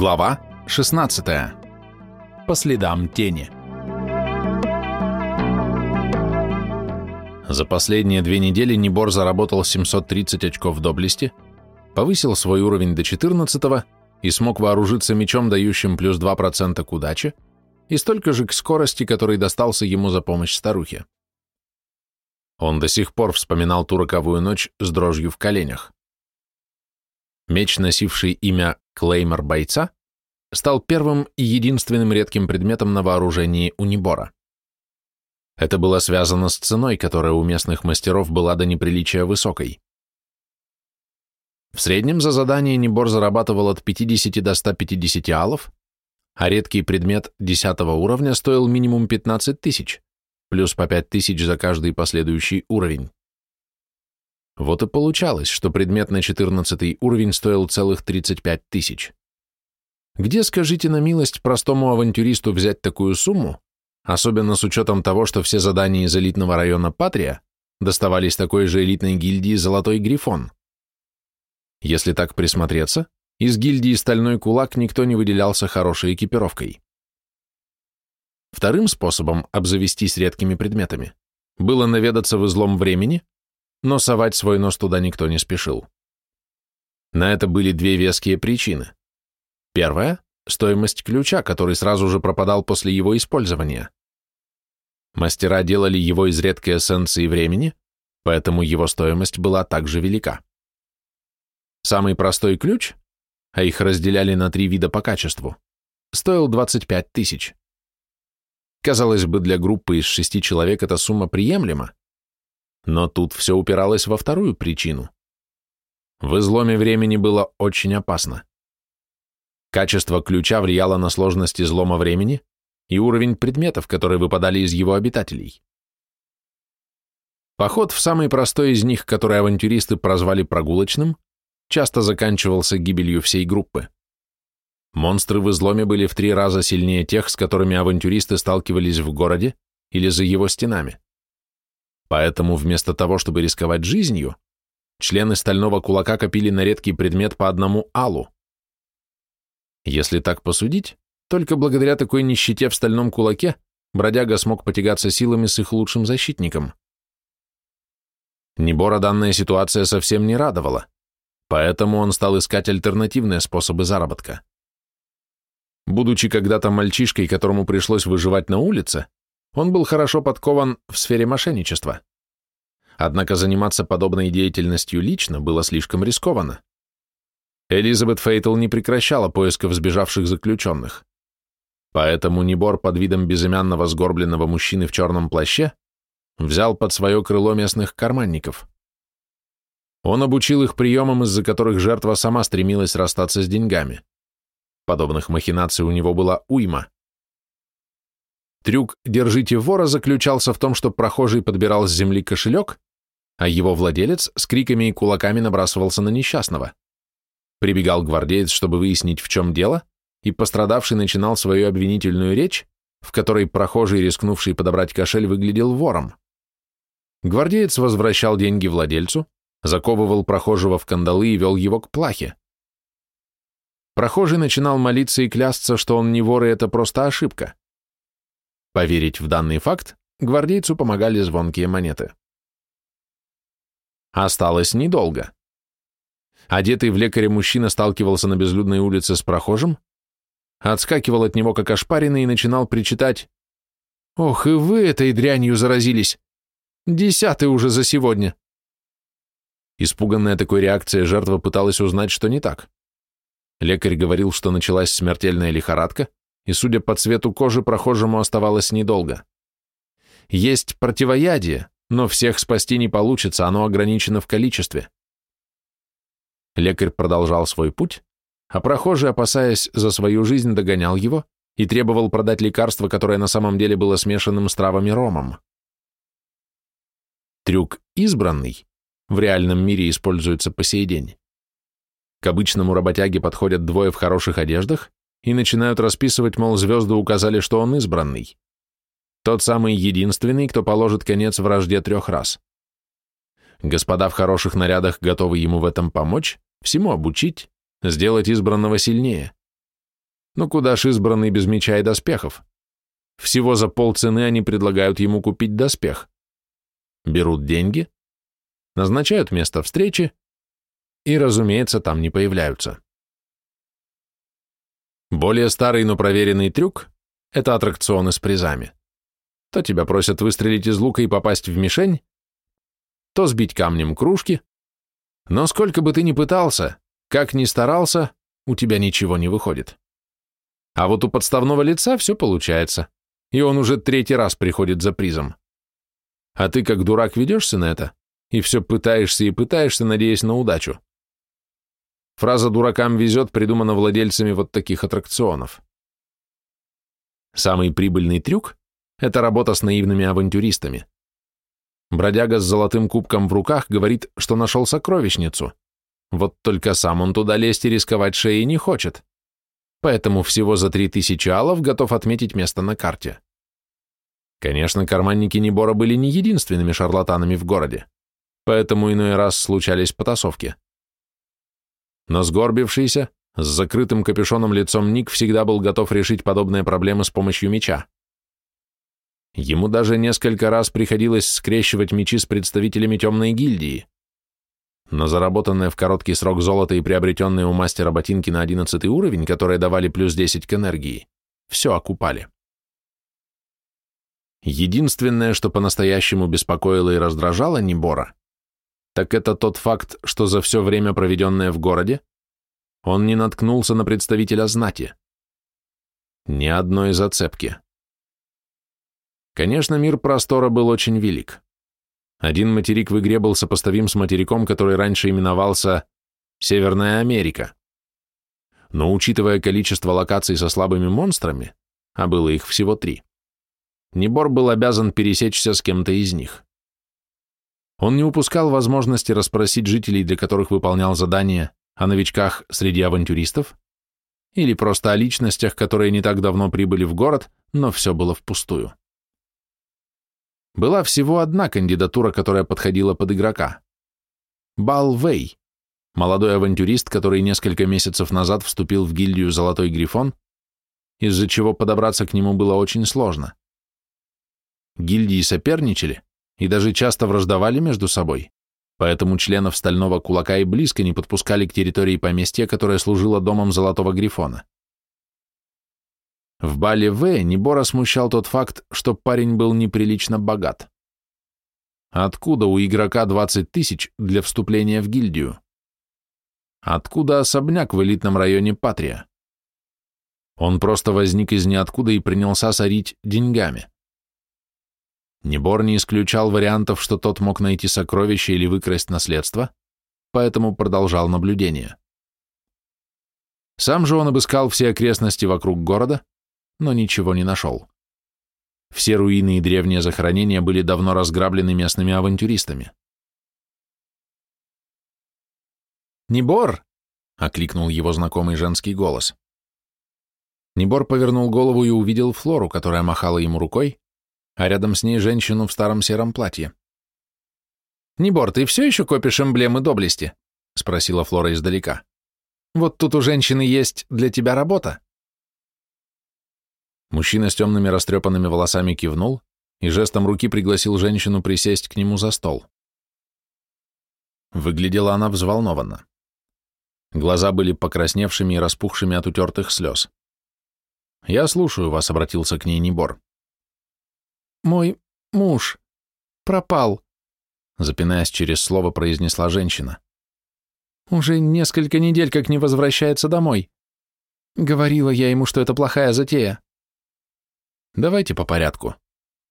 Глава 16. По следам тени. За последние две недели Небор заработал 730 очков доблести, повысил свой уровень до 14 и смог вооружиться мечом, дающим плюс 2% к удаче, и столько же к скорости, который достался ему за помощь старухе. Он до сих пор вспоминал ту роковую ночь с дрожью в коленях. Меч, носивший имя Клеймор бойца, стал первым и единственным редким предметом на вооружении у Небора. Это было связано с ценой, которая у местных мастеров была до неприличия высокой. В среднем за задание Небор зарабатывал от 50 до 150 алов, а редкий предмет 10 уровня стоил минимум 15 тысяч, плюс по 5 тысяч за каждый последующий уровень. Вот и получалось, что предмет на 14 уровень стоил целых 35 тысяч. Где, скажите на милость, простому авантюристу взять такую сумму, особенно с учетом того, что все задания из элитного района Патрия доставались такой же элитной гильдии «Золотой Грифон». Если так присмотреться, из гильдии «Стальной кулак» никто не выделялся хорошей экипировкой. Вторым способом обзавестись редкими предметами было наведаться в излом времени, но совать свой нос туда никто не спешил. На это были две веские причины. Первая – стоимость ключа, который сразу же пропадал после его использования. Мастера делали его из редкой эссенции времени, поэтому его стоимость была также велика. Самый простой ключ, а их разделяли на три вида по качеству, стоил 25 тысяч. Казалось бы, для группы из шести человек эта сумма приемлема, но тут все упиралось во вторую причину. В изломе времени было очень опасно. Качество ключа влияло на сложность излома времени и уровень предметов, которые выпадали из его обитателей. Поход в самый простой из них, который авантюристы прозвали прогулочным, часто заканчивался гибелью всей группы. Монстры в изломе были в три раза сильнее тех, с которыми авантюристы сталкивались в городе или за его стенами. Поэтому вместо того, чтобы рисковать жизнью, члены стального кулака копили на редкий предмет по одному алу. Если так посудить, только благодаря такой нищете в стальном кулаке бродяга смог потягаться силами с их лучшим защитником. Небора данная ситуация совсем не радовала, поэтому он стал искать альтернативные способы заработка. Будучи когда-то мальчишкой, которому пришлось выживать на улице, он был хорошо подкован в сфере мошенничества. Однако заниматься подобной деятельностью лично было слишком рискованно. Элизабет Фейтл не прекращала поисков сбежавших заключенных. Поэтому Небор под видом безымянного сгорбленного мужчины в черном плаще взял под свое крыло местных карманников. Он обучил их приемам, из-за которых жертва сама стремилась расстаться с деньгами. Подобных махинаций у него была уйма. Трюк «держите вора» заключался в том, что прохожий подбирал с земли кошелек, а его владелец с криками и кулаками набрасывался на несчастного. Прибегал гвардеец, чтобы выяснить, в чем дело, и пострадавший начинал свою обвинительную речь, в которой прохожий, рискнувший подобрать кошель, выглядел вором. Гвардеец возвращал деньги владельцу, заковывал прохожего в кандалы и вел его к плахе. Прохожий начинал молиться и клясться, что он не вор и это просто ошибка. Поверить в данный факт гвардейцу помогали звонкие монеты. Осталось недолго. Одетый в лекаря мужчина сталкивался на безлюдной улице с прохожим, отскакивал от него как ошпаренный и начинал причитать «Ох, и вы этой дрянью заразились! Десятый уже за сегодня!» Испуганная такой реакцией жертва пыталась узнать, что не так. Лекарь говорил, что началась смертельная лихорадка, и, судя по цвету кожи, прохожему оставалось недолго. Есть противоядие, но всех спасти не получится, оно ограничено в количестве. Лекарь продолжал свой путь, а прохожий, опасаясь за свою жизнь, догонял его и требовал продать лекарство, которое на самом деле было смешанным с травами ромом. Трюк избранный в реальном мире используется по сей день. К обычному работяге подходят двое в хороших одеждах и начинают расписывать, мол, звезды указали, что он избранный. Тот самый единственный, кто положит конец вражде трех раз. Господа в хороших нарядах готовы ему в этом помочь, всему обучить, сделать избранного сильнее. Но куда ж избранный без меча и доспехов? Всего за полцены они предлагают ему купить доспех. Берут деньги, назначают место встречи и, разумеется, там не появляются. Более старый, но проверенный трюк – это аттракционы с призами. То тебя просят выстрелить из лука и попасть в мишень, то сбить камнем кружки, но сколько бы ты ни пытался, как ни старался, у тебя ничего не выходит. А вот у подставного лица все получается, и он уже третий раз приходит за призом. А ты как дурак ведешься на это, и все пытаешься и пытаешься, надеясь на удачу. Фраза «дуракам везет» придумана владельцами вот таких аттракционов. Самый прибыльный трюк – это работа с наивными авантюристами. Бродяга с золотым кубком в руках говорит, что нашел сокровищницу. Вот только сам он туда лезть и рисковать шеей не хочет. Поэтому всего за три тысячи алов готов отметить место на карте. Конечно, карманники Небора были не единственными шарлатанами в городе, поэтому иной раз случались потасовки но сгорбившийся, с закрытым капюшоном лицом Ник всегда был готов решить подобные проблемы с помощью меча. Ему даже несколько раз приходилось скрещивать мечи с представителями темной гильдии, но заработанные в короткий срок золото и приобретенные у мастера ботинки на одиннадцатый уровень, которые давали плюс 10 к энергии, все окупали. Единственное, что по-настоящему беспокоило и раздражало Небора, так это тот факт, что за все время, проведенное в городе, он не наткнулся на представителя знати. Ни одной зацепки. Конечно, мир простора был очень велик. Один материк в игре был сопоставим с материком, который раньше именовался Северная Америка. Но учитывая количество локаций со слабыми монстрами, а было их всего три, Небор был обязан пересечься с кем-то из них. Он не упускал возможности расспросить жителей, для которых выполнял задания, о новичках среди авантюристов, или просто о личностях, которые не так давно прибыли в город, но все было впустую. Была всего одна кандидатура, которая подходила под игрока. Бал Вэй, молодой авантюрист, который несколько месяцев назад вступил в гильдию «Золотой Грифон», из-за чего подобраться к нему было очень сложно. Гильдии соперничали, и даже часто враждовали между собой, поэтому членов Стального Кулака и близко не подпускали к территории поместья, которое служило домом Золотого Грифона. В бале В Небора смущал тот факт, что парень был неприлично богат. Откуда у игрока 20 тысяч для вступления в гильдию? Откуда особняк в элитном районе Патрия? Он просто возник из ниоткуда и принялся сорить деньгами. Небор не исключал вариантов, что тот мог найти сокровище или выкрасть наследство, поэтому продолжал наблюдение. Сам же он обыскал все окрестности вокруг города, но ничего не нашел. Все руины и древние захоронения были давно разграблены местными авантюристами. «Небор!» — окликнул его знакомый женский голос. Небор повернул голову и увидел Флору, которая махала ему рукой, а рядом с ней женщину в старом сером платье. «Небор, ты все еще копишь эмблемы доблести?» — спросила Флора издалека. «Вот тут у женщины есть для тебя работа». Мужчина с темными растрепанными волосами кивнул и жестом руки пригласил женщину присесть к нему за стол. Выглядела она взволнованно. Глаза были покрасневшими и распухшими от утертых слез. «Я слушаю вас», — обратился к ней Небор. Мой муж пропал, запинаясь через слово, произнесла женщина. Уже несколько недель как не возвращается домой. Говорила я ему, что это плохая затея. Давайте по порядку.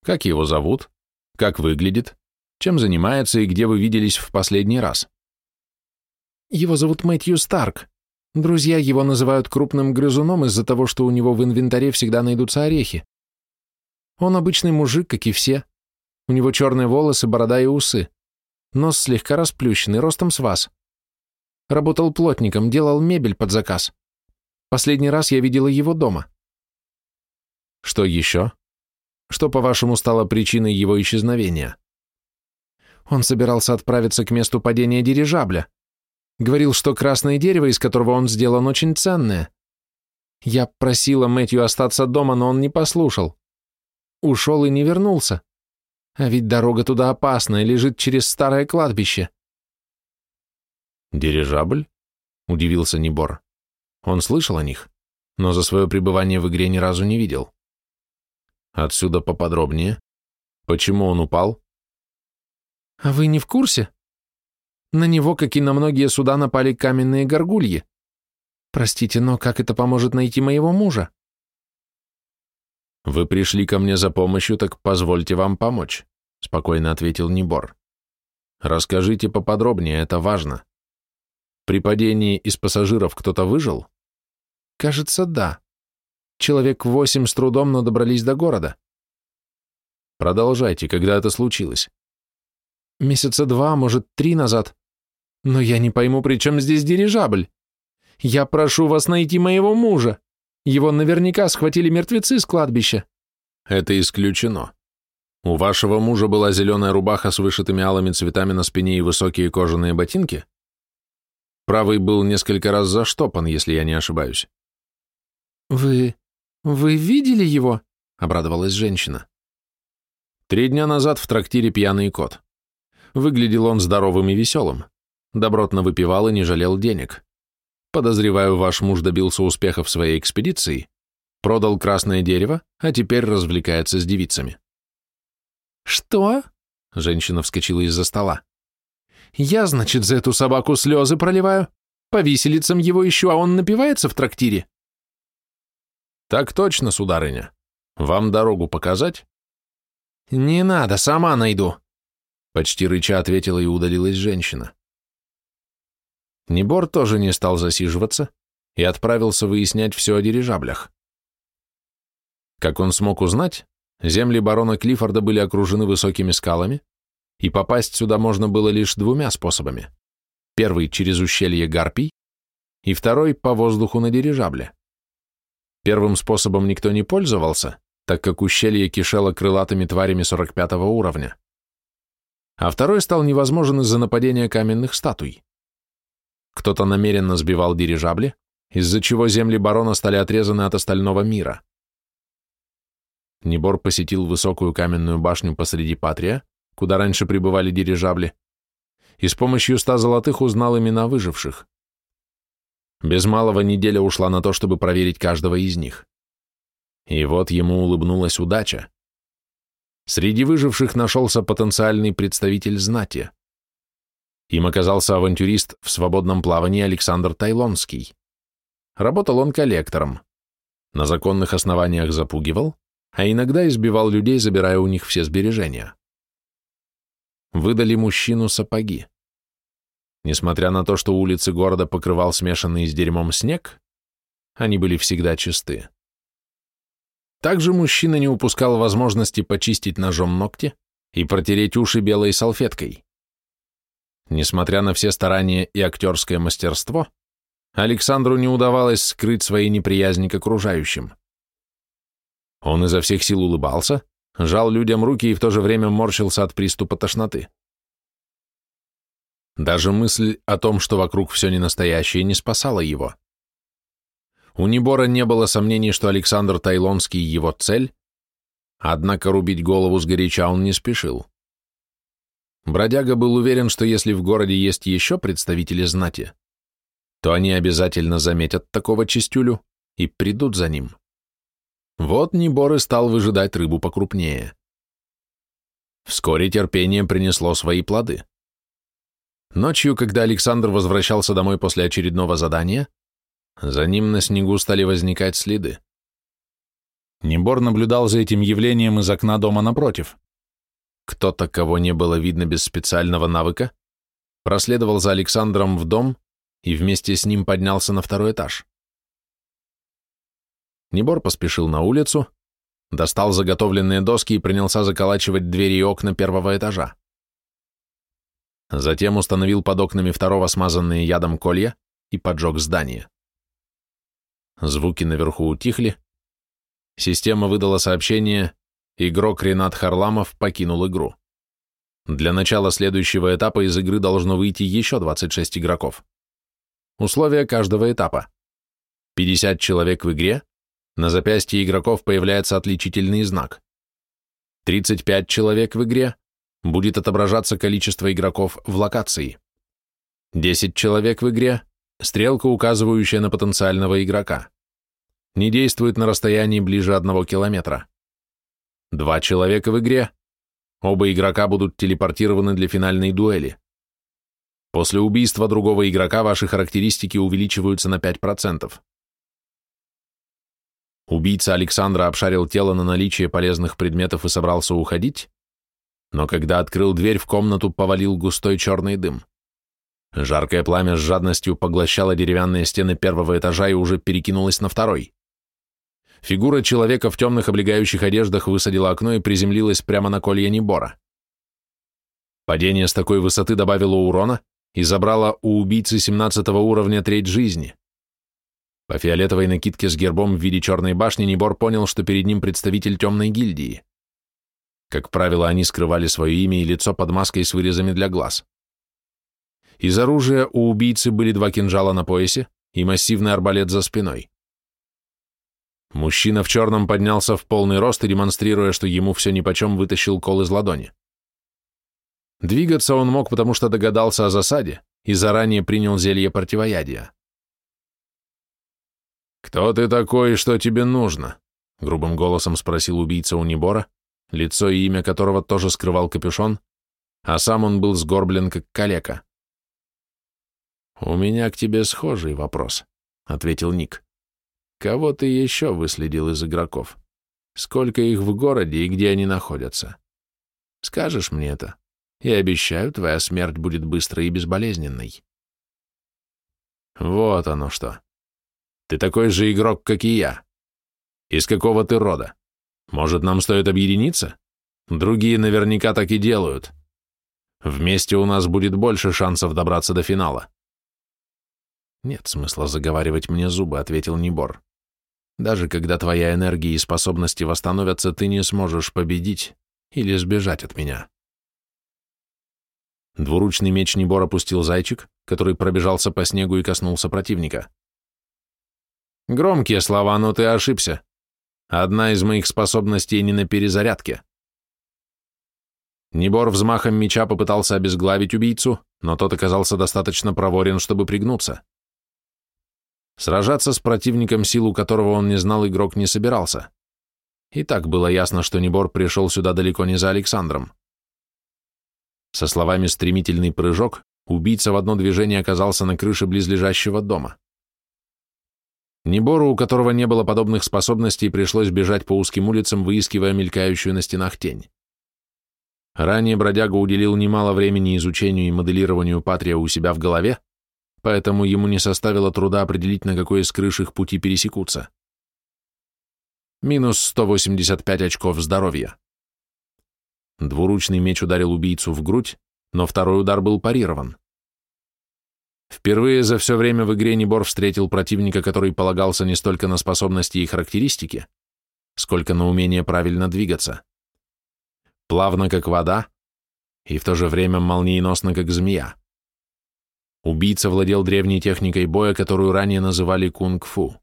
Как его зовут? Как выглядит? Чем занимается и где вы виделись в последний раз? Его зовут Мэтью Старк. Друзья его называют крупным грызуном из-за того, что у него в инвентаре всегда найдутся орехи. Он обычный мужик, как и все. У него черные волосы, борода и усы. Нос слегка расплющенный, ростом с вас. Работал плотником, делал мебель под заказ. Последний раз я видела его дома. Что еще? Что, по-вашему, стало причиной его исчезновения? Он собирался отправиться к месту падения дирижабля. Говорил, что красное дерево, из которого он сделан, очень ценное. Я просила Мэтью остаться дома, но он не послушал. Ушел и не вернулся. А ведь дорога туда опасная, лежит через старое кладбище. «Дирижабль?» — удивился Небор. Он слышал о них, но за свое пребывание в игре ни разу не видел. Отсюда поподробнее. Почему он упал? А вы не в курсе? На него, как и на многие суда, напали каменные горгульи. Простите, но как это поможет найти моего мужа? Вы пришли ко мне за помощью, так позвольте вам помочь, спокойно ответил Небор. Расскажите поподробнее, это важно. При падении из пассажиров кто-то выжил? Кажется, да. Человек восемь с трудом, но добрались до города. Продолжайте, когда это случилось? Месяца два, может, три назад. Но я не пойму, при чем здесь дирижабль? Я прошу вас найти моего мужа. Его наверняка схватили мертвецы с кладбища. Это исключено. У вашего мужа была зеленая рубаха с вышитыми алыми цветами на спине и высокие кожаные ботинки? Правый был несколько раз заштопан, если я не ошибаюсь. Вы... вы видели его? Обрадовалась женщина. Три дня назад в трактире пьяный кот. Выглядел он здоровым и веселым. Добротно выпивал и не жалел денег. Подозреваю, ваш муж добился успеха в своей экспедиции, продал красное дерево, а теперь развлекается с девицами. «Что?» — женщина вскочила из-за стола. «Я, значит, за эту собаку слезы проливаю? По виселицам его ищу, а он напивается в трактире?» «Так точно, сударыня. Вам дорогу показать?» «Не надо, сама найду», — почти рыча ответила и удалилась женщина. Небор тоже не стал засиживаться и отправился выяснять все о дирижаблях. Как он смог узнать, земли барона Клиффорда были окружены высокими скалами, и попасть сюда можно было лишь двумя способами. Первый — через ущелье Гарпий, и второй — по воздуху на дирижабле. Первым способом никто не пользовался, так как ущелье кишело крылатыми тварями 45 уровня. А второй стал невозможен из-за нападения каменных статуй. Кто-то намеренно сбивал дирижабли, из-за чего земли барона стали отрезаны от остального мира. Небор посетил высокую каменную башню посреди Патрия, куда раньше прибывали дирижабли, и с помощью ста золотых узнал имена выживших. Без малого неделя ушла на то, чтобы проверить каждого из них. И вот ему улыбнулась удача. Среди выживших нашелся потенциальный представитель знати. Им оказался авантюрист в свободном плавании Александр Тайлонский. Работал он коллектором. На законных основаниях запугивал, а иногда избивал людей, забирая у них все сбережения. Выдали мужчину сапоги. Несмотря на то, что улицы города покрывал смешанный с дерьмом снег, они были всегда чисты. Также мужчина не упускал возможности почистить ножом ногти и протереть уши белой салфеткой. Несмотря на все старания и актерское мастерство, Александру не удавалось скрыть свои неприязни к окружающим. Он изо всех сил улыбался, жал людям руки и в то же время морщился от приступа тошноты. Даже мысль о том, что вокруг все не настоящее, не спасала его. У Небора не было сомнений, что Александр Тайлонский его цель, однако рубить голову сгоряча он не спешил. Бродяга был уверен, что если в городе есть еще представители знати, то они обязательно заметят такого чистюлю и придут за ним. Вот Небор и стал выжидать рыбу покрупнее. Вскоре терпение принесло свои плоды. Ночью, когда Александр возвращался домой после очередного задания, за ним на снегу стали возникать следы. Небор наблюдал за этим явлением из окна дома напротив. Кто-то, кого не было видно без специального навыка, проследовал за Александром в дом и вместе с ним поднялся на второй этаж. Небор поспешил на улицу, достал заготовленные доски и принялся заколачивать двери и окна первого этажа. Затем установил под окнами второго смазанные ядом колья и поджег здание. Звуки наверху утихли. Система выдала сообщение «Игрок Ренат Харламов покинул игру». Для начала следующего этапа из игры должно выйти еще 26 игроков. Условия каждого этапа. 50 человек в игре, на запястье игроков появляется отличительный знак. 35 человек в игре, будет отображаться количество игроков в локации. 10 человек в игре, стрелка, указывающая на потенциального игрока. Не действует на расстоянии ближе одного километра. Два человека в игре, оба игрока будут телепортированы для финальной дуэли. После убийства другого игрока ваши характеристики увеличиваются на 5%. Убийца Александра обшарил тело на наличие полезных предметов и собрался уходить, но когда открыл дверь, в комнату повалил густой черный дым. Жаркое пламя с жадностью поглощало деревянные стены первого этажа и уже перекинулось на второй. Фигура человека в темных облегающих одеждах высадила окно и приземлилась прямо на колье Небора. Падение с такой высоты добавило урона и забрало у убийцы 17 уровня треть жизни. По фиолетовой накидке с гербом в виде черной башни Небор понял, что перед ним представитель темной гильдии. Как правило, они скрывали свое имя и лицо под маской с вырезами для глаз. Из оружия у убийцы были два кинжала на поясе и массивный арбалет за спиной. Мужчина в черном поднялся в полный рост и, демонстрируя, что ему все нипочем, вытащил кол из ладони. Двигаться он мог, потому что догадался о засаде и заранее принял зелье противоядия. «Кто ты такой и что тебе нужно?» — грубым голосом спросил убийца у Небора, лицо и имя которого тоже скрывал капюшон, а сам он был сгорблен, как калека. «У меня к тебе схожий вопрос», — ответил Ник. «Кого ты еще выследил из игроков? Сколько их в городе и где они находятся? Скажешь мне это? Я обещаю, твоя смерть будет быстрой и безболезненной». «Вот оно что. Ты такой же игрок, как и я. Из какого ты рода? Может, нам стоит объединиться? Другие наверняка так и делают. Вместе у нас будет больше шансов добраться до финала». «Нет смысла заговаривать мне зубы», — ответил Небор. «Даже когда твоя энергия и способности восстановятся, ты не сможешь победить или сбежать от меня». Двуручный меч Небор опустил зайчик, который пробежался по снегу и коснулся противника. «Громкие слова, но ты ошибся. Одна из моих способностей не на перезарядке». Небор взмахом меча попытался обезглавить убийцу, но тот оказался достаточно проворен, чтобы пригнуться. Сражаться с противником, силу которого он не знал, игрок не собирался. И так было ясно, что Небор пришел сюда далеко не за Александром. Со словами «стремительный прыжок» убийца в одно движение оказался на крыше близлежащего дома. Небору, у которого не было подобных способностей, пришлось бежать по узким улицам, выискивая мелькающую на стенах тень. Ранее бродяга уделил немало времени изучению и моделированию Патрия у себя в голове, поэтому ему не составило труда определить, на какой из крыш их пути пересекутся. Минус 185 очков здоровья. Двуручный меч ударил убийцу в грудь, но второй удар был парирован. Впервые за все время в игре Небор встретил противника, который полагался не столько на способности и характеристики, сколько на умение правильно двигаться. Плавно, как вода, и в то же время молниеносно, как змея. Убийца владел древней техникой боя, которую ранее называли кунг-фу.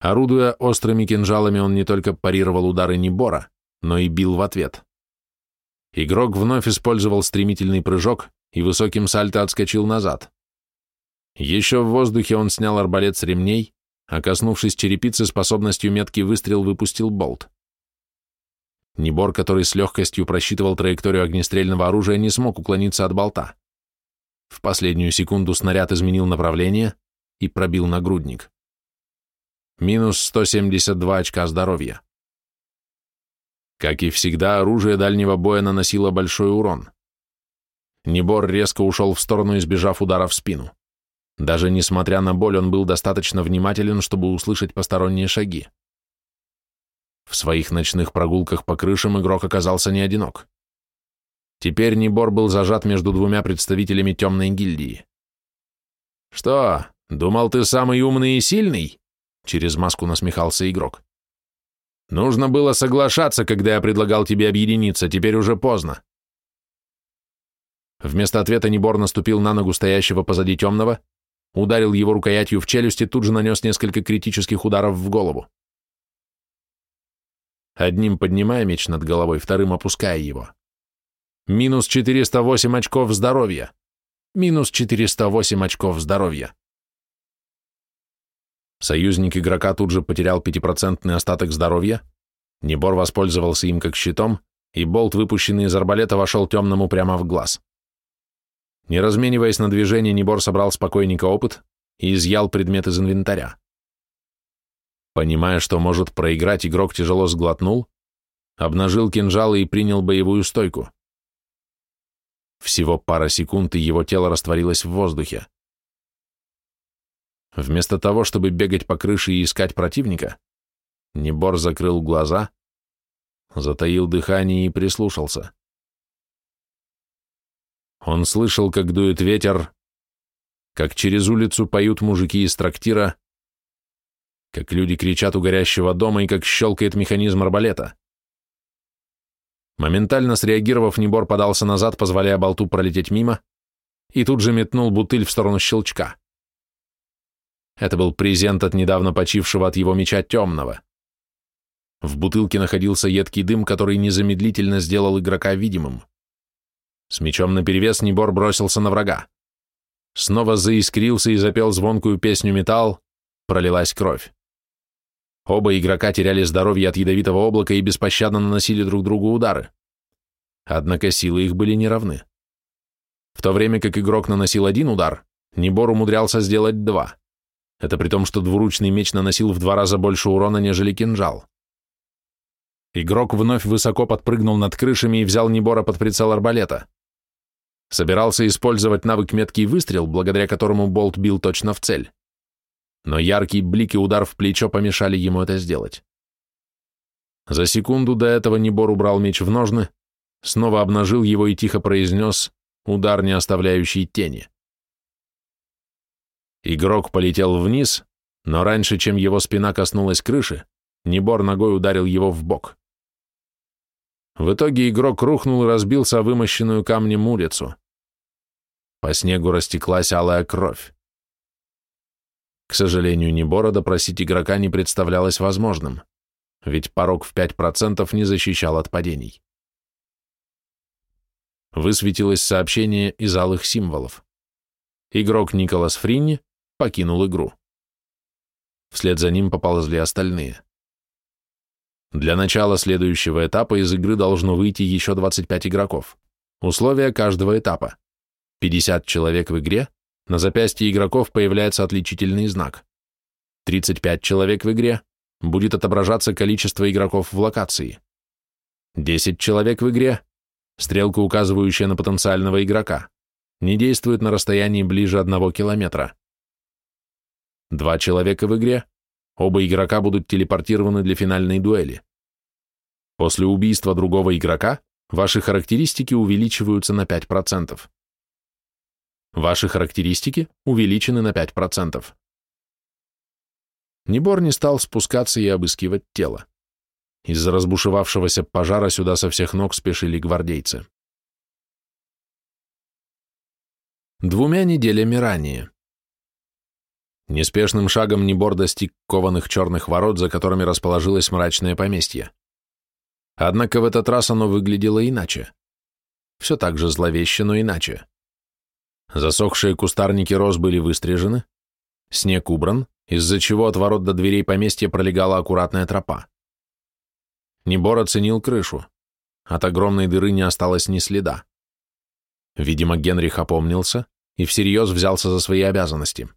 Орудуя острыми кинжалами, он не только парировал удары Небора, но и бил в ответ. Игрок вновь использовал стремительный прыжок и высоким сальто отскочил назад. Еще в воздухе он снял арбалет с ремней, а коснувшись черепицы способностью меткий выстрел выпустил болт. Небор, который с легкостью просчитывал траекторию огнестрельного оружия, не смог уклониться от болта. В последнюю секунду снаряд изменил направление и пробил нагрудник. Минус 172 очка здоровья. Как и всегда, оружие дальнего боя наносило большой урон. Небор резко ушел в сторону, избежав удара в спину. Даже несмотря на боль, он был достаточно внимателен, чтобы услышать посторонние шаги. В своих ночных прогулках по крышам игрок оказался не одинок. Теперь Небор был зажат между двумя представителями темной гильдии. «Что, думал ты самый умный и сильный?» Через маску насмехался игрок. «Нужно было соглашаться, когда я предлагал тебе объединиться, теперь уже поздно». Вместо ответа Небор наступил на ногу стоящего позади темного ударил его рукоятью в челюсть и тут же нанес несколько критических ударов в голову. Одним поднимая меч над головой, вторым опуская его. Минус 408 очков здоровья. Минус 408 очков здоровья. Союзник игрока тут же потерял пятипроцентный остаток здоровья, Небор воспользовался им как щитом, и болт, выпущенный из арбалета, вошел темному прямо в глаз. Не размениваясь на движение, Небор собрал спокойненько опыт и изъял предмет из инвентаря. Понимая, что может проиграть, игрок тяжело сглотнул, обнажил кинжалы и принял боевую стойку. Всего пара секунд, и его тело растворилось в воздухе. Вместо того, чтобы бегать по крыше и искать противника, Небор закрыл глаза, затаил дыхание и прислушался. Он слышал, как дует ветер, как через улицу поют мужики из трактира, как люди кричат у горящего дома и как щелкает механизм арбалета. Моментально среагировав, Небор подался назад, позволяя болту пролететь мимо, и тут же метнул бутыль в сторону щелчка. Это был презент от недавно почившего от его меча темного. В бутылке находился едкий дым, который незамедлительно сделал игрока видимым. С мечом наперевес Небор бросился на врага. Снова заискрился и запел звонкую песню металл, пролилась кровь. Оба игрока теряли здоровье от ядовитого облака и беспощадно наносили друг другу удары. Однако силы их были неравны. В то время как игрок наносил один удар, Небор умудрялся сделать два. Это при том, что двуручный меч наносил в два раза больше урона, нежели кинжал. Игрок вновь высоко подпрыгнул над крышами и взял Небора под прицел арбалета. Собирался использовать навык меткий выстрел, благодаря которому болт бил точно в цель. Но яркий блик и удар в плечо помешали ему это сделать. За секунду до этого Небор убрал меч в ножны, снова обнажил его и тихо произнес «удар, не оставляющий тени». Игрок полетел вниз, но раньше, чем его спина коснулась крыши, Небор ногой ударил его в бок. В итоге игрок рухнул и разбился о вымощенную камнем улицу. По снегу растеклась алая кровь. К сожалению, ни борода просить игрока не представлялось возможным, ведь порог в 5% не защищал от падений. Высветилось сообщение из алых символов. Игрок Николас Фринни покинул игру. Вслед за ним поползли остальные. Для начала следующего этапа из игры должно выйти еще 25 игроков. Условия каждого этапа. 50 человек в игре, на запястье игроков появляется отличительный знак. 35 человек в игре, будет отображаться количество игроков в локации. 10 человек в игре, стрелка, указывающая на потенциального игрока, не действует на расстоянии ближе 1 километра. Два человека в игре, Оба игрока будут телепортированы для финальной дуэли. После убийства другого игрока ваши характеристики увеличиваются на 5%. Ваши характеристики увеличены на 5%. Небор не стал спускаться и обыскивать тело. Из-за разбушевавшегося пожара сюда со всех ног спешили гвардейцы. Двумя неделями ранее. Неспешным шагом Небор достиг кованых черных ворот, за которыми расположилось мрачное поместье. Однако в этот раз оно выглядело иначе. Все так же зловеще, но иначе. Засохшие кустарники роз были выстрижены, снег убран, из-за чего от ворот до дверей поместья пролегала аккуратная тропа. Небор оценил крышу. От огромной дыры не осталось ни следа. Видимо, Генрих опомнился и всерьез взялся за свои обязанности.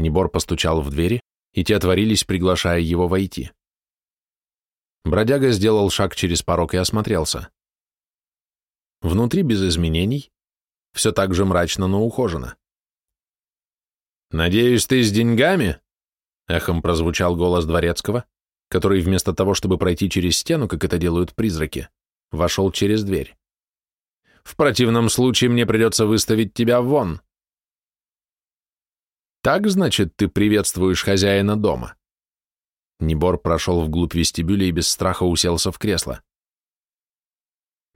Небор постучал в двери, и те отворились, приглашая его войти. Бродяга сделал шаг через порог и осмотрелся. Внутри без изменений, все так же мрачно, но ухожено. «Надеюсь, ты с деньгами?» — эхом прозвучал голос дворецкого, который вместо того, чтобы пройти через стену, как это делают призраки, вошел через дверь. «В противном случае мне придется выставить тебя вон». Так, значит, ты приветствуешь хозяина дома? Небор прошел вглубь вестибюля и без страха уселся в кресло.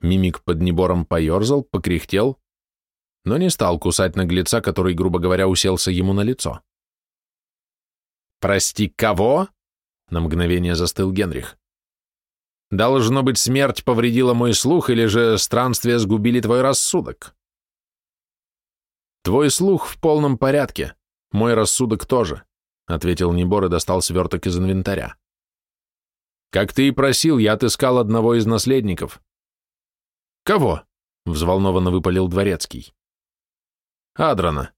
Мимик под Небором поерзал, покряхтел, но не стал кусать наглеца, который, грубо говоря, уселся ему на лицо. «Прости, кого?» — на мгновение застыл Генрих. «Должно быть, смерть повредила мой слух, или же странствия сгубили твой рассудок?» «Твой слух в полном порядке, мой рассудок тоже», — ответил Небор и достал сверток из инвентаря. «Как ты и просил, я отыскал одного из наследников». «Кого?» — взволнованно выпалил Дворецкий. «Адрана.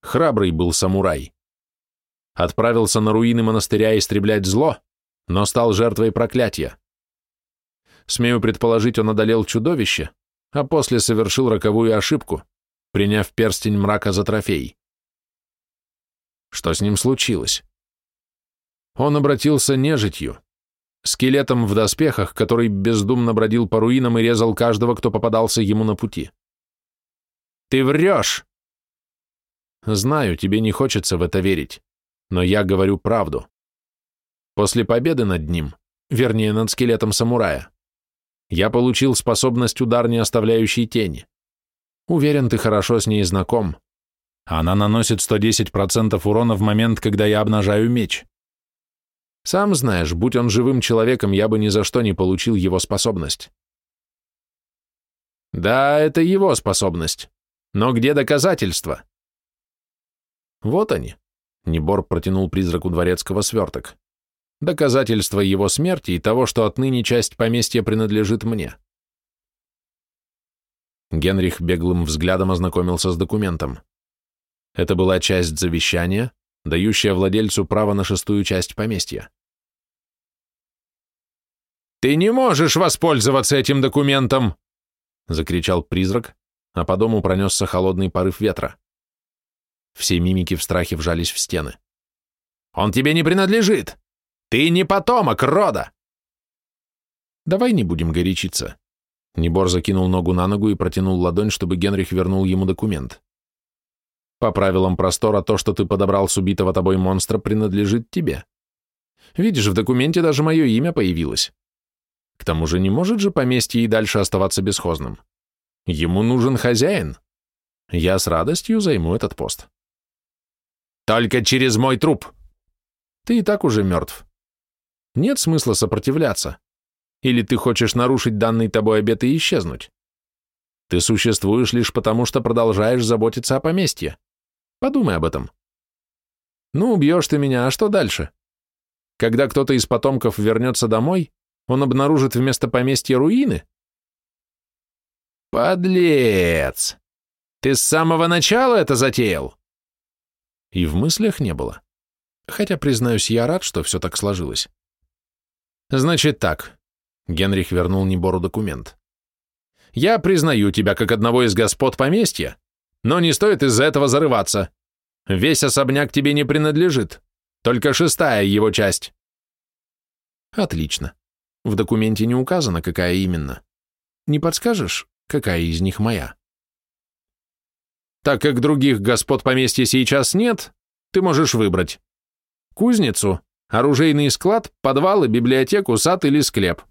Храбрый был самурай. Отправился на руины монастыря истреблять зло, но стал жертвой проклятия. Смею предположить, он одолел чудовище, а после совершил роковую ошибку, приняв перстень мрака за трофей. Что с ним случилось? Он обратился нежитью, скелетом в доспехах, который бездумно бродил по руинам и резал каждого, кто попадался ему на пути. «Ты врешь!» «Знаю, тебе не хочется в это верить, но я говорю правду. После победы над ним, вернее, над скелетом самурая, я получил способность удар, не оставляющий тени. Уверен, ты хорошо с ней знаком. Она наносит 110% урона в момент, когда я обнажаю меч. Сам знаешь, будь он живым человеком, я бы ни за что не получил его способность. Да, это его способность. Но где доказательства? Вот они. Небор протянул призраку дворецкого сверток. Доказательство его смерти и того, что отныне часть поместья принадлежит мне. Генрих беглым взглядом ознакомился с документом. Это была часть завещания, дающая владельцу право на шестую часть поместья. «Ты не можешь воспользоваться этим документом!» — закричал призрак, а по дому пронесся холодный порыв ветра. Все мимики в страхе вжались в стены. «Он тебе не принадлежит! Ты не потомок рода!» «Давай не будем горячиться». Небор закинул ногу на ногу и протянул ладонь, чтобы Генрих вернул ему документ. «По правилам простора, то, что ты подобрал с убитого тобой монстра, принадлежит тебе. Видишь, в документе даже мое имя появилось. К тому же не может же поместье и дальше оставаться бесхозным. Ему нужен хозяин. Я с радостью займу этот пост. Только через мой труп. Ты и так уже мертв. Нет смысла сопротивляться. Или ты хочешь нарушить данный тобой обет и исчезнуть? Ты существуешь лишь потому, что продолжаешь заботиться о поместье. Подумай об этом. Ну, убьешь ты меня, а что дальше? Когда кто-то из потомков вернется домой, он обнаружит вместо поместья руины? Подлец! Ты с самого начала это затеял? И в мыслях не было. Хотя, признаюсь, я рад, что все так сложилось. Значит так. Генрих вернул Небору документ. Я признаю тебя как одного из господ поместья, но не стоит из-за этого зарываться. Весь особняк тебе не принадлежит, только шестая его часть. Отлично. В документе не указано, какая именно. Не подскажешь, какая из них моя? Так как других господ поместья сейчас нет, ты можешь выбрать. Кузницу, оружейный склад, подвалы, библиотеку, сад или склеп.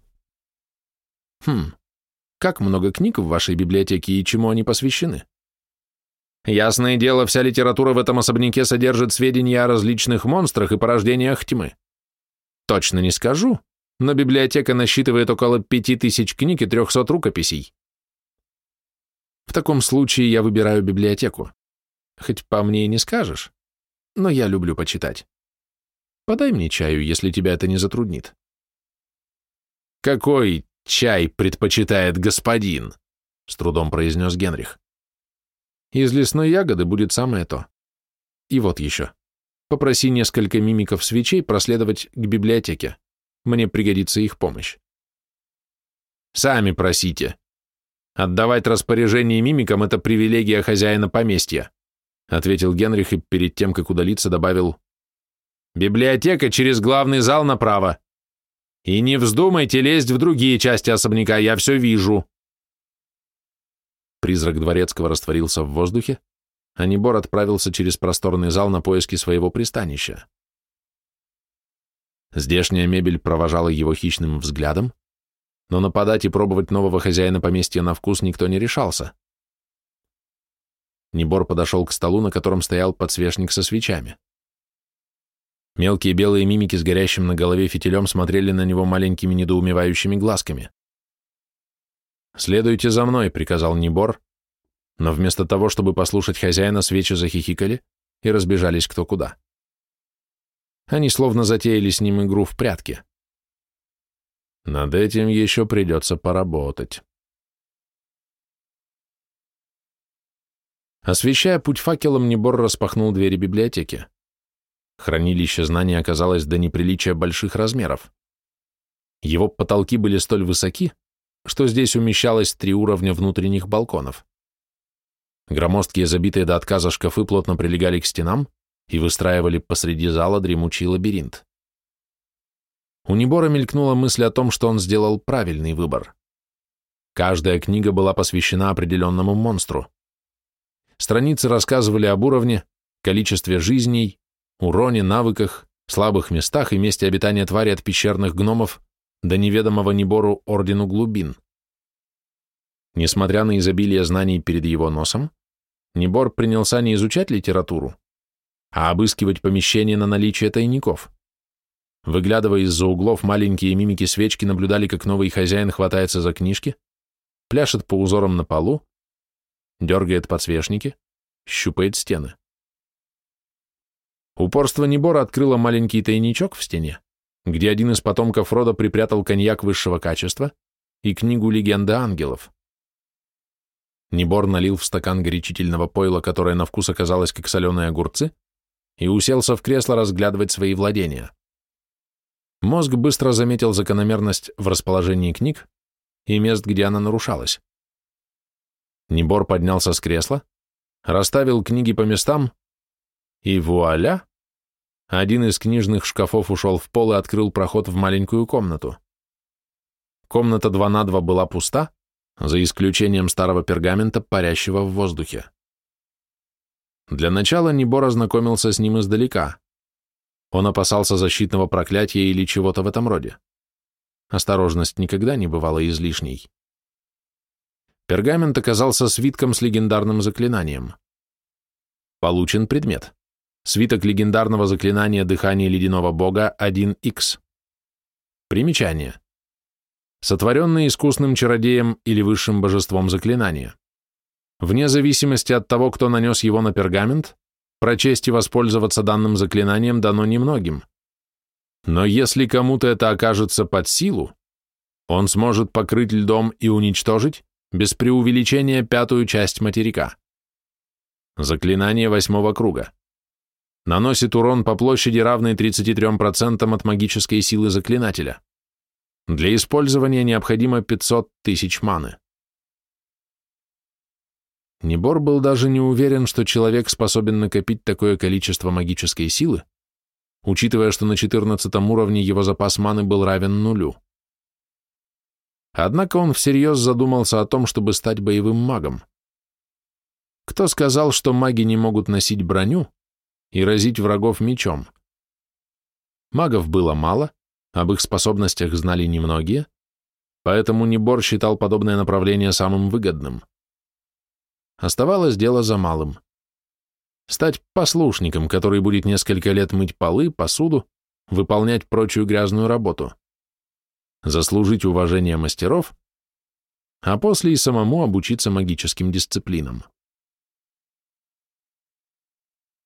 Хм, как много книг в вашей библиотеке и чему они посвящены? Ясное дело, вся литература в этом особняке содержит сведения о различных монстрах и порождениях тьмы. Точно не скажу, но библиотека насчитывает около пяти тысяч книг и трехсот рукописей. В таком случае я выбираю библиотеку. Хоть по мне и не скажешь, но я люблю почитать. Подай мне чаю, если тебя это не затруднит. Какой чай предпочитает господин? С трудом произнес Генрих. Из лесной ягоды будет самое то. И вот еще. Попроси несколько мимиков свечей проследовать к библиотеке. Мне пригодится их помощь. Сами просите. Отдавать распоряжение мимикам – это привилегия хозяина поместья, ответил Генрих и перед тем, как удалиться, добавил «Библиотека через главный зал направо. И не вздумайте лезть в другие части особняка, я все вижу». Призрак дворецкого растворился в воздухе, а Небор отправился через просторный зал на поиски своего пристанища. Здешняя мебель провожала его хищным взглядом, но нападать и пробовать нового хозяина поместья на вкус никто не решался. Небор подошел к столу, на котором стоял подсвечник со свечами. Мелкие белые мимики с горящим на голове фитилем смотрели на него маленькими недоумевающими глазками. «Следуйте за мной», — приказал Небор, но вместо того, чтобы послушать хозяина, свечи захихикали и разбежались кто куда. Они словно затеяли с ним игру в прятки. Над этим еще придется поработать. Освещая путь факелом, Небор распахнул двери библиотеки. Хранилище знаний оказалось до неприличия больших размеров. Его потолки были столь высоки, что здесь умещалось три уровня внутренних балконов. Громоздкие, забитые до отказа шкафы плотно прилегали к стенам и выстраивали посреди зала дремучий лабиринт. У Небора мелькнула мысль о том, что он сделал правильный выбор. Каждая книга была посвящена определенному монстру. Страницы рассказывали об уровне, количестве жизней, уроне, навыках, слабых местах и месте обитания твари от пещерных гномов до неведомого Небору Ордену Глубин. Несмотря на изобилие знаний перед его носом, Небор принялся не изучать литературу, а обыскивать помещение на наличие тайников. Выглядывая из-за углов, маленькие мимики свечки наблюдали, как новый хозяин хватается за книжки, пляшет по узорам на полу, дергает подсвечники, щупает стены. Упорство Небора открыло маленький тайничок в стене, где один из потомков рода припрятал коньяк высшего качества и книгу «Легенда ангелов». Небор налил в стакан горячительного пойла, которое на вкус оказалось как соленые огурцы, и уселся в кресло разглядывать свои владения. Мозг быстро заметил закономерность в расположении книг и мест, где она нарушалась. Небор поднялся с кресла, расставил книги по местам, и вуаля! Один из книжных шкафов ушел в пол и открыл проход в маленькую комнату. Комната 2 на 2 была пуста, за исключением старого пергамента, парящего в воздухе. Для начала Небор ознакомился с ним издалека. Он опасался защитного проклятия или чего-то в этом роде. Осторожность никогда не бывала излишней. Пергамент оказался свитком с легендарным заклинанием. Получен предмет. Свиток легендарного заклинания дыхания ледяного бога 1х. Примечание сотворенные искусным чародеем или высшим божеством заклинания. Вне зависимости от того, кто нанес его на пергамент, прочесть и воспользоваться данным заклинанием дано немногим. Но если кому-то это окажется под силу, он сможет покрыть льдом и уничтожить, без преувеличения, пятую часть материка. Заклинание восьмого круга. Наносит урон по площади, равный 33% от магической силы заклинателя. Для использования необходимо 500 тысяч маны. Небор был даже не уверен, что человек способен накопить такое количество магической силы, учитывая, что на 14 уровне его запас маны был равен нулю. Однако он всерьез задумался о том, чтобы стать боевым магом. Кто сказал, что маги не могут носить броню и разить врагов мечом? Магов было мало, об их способностях знали немногие, поэтому Небор считал подобное направление самым выгодным. Оставалось дело за малым. Стать послушником, который будет несколько лет мыть полы, посуду, выполнять прочую грязную работу. Заслужить уважение мастеров, а после и самому обучиться магическим дисциплинам.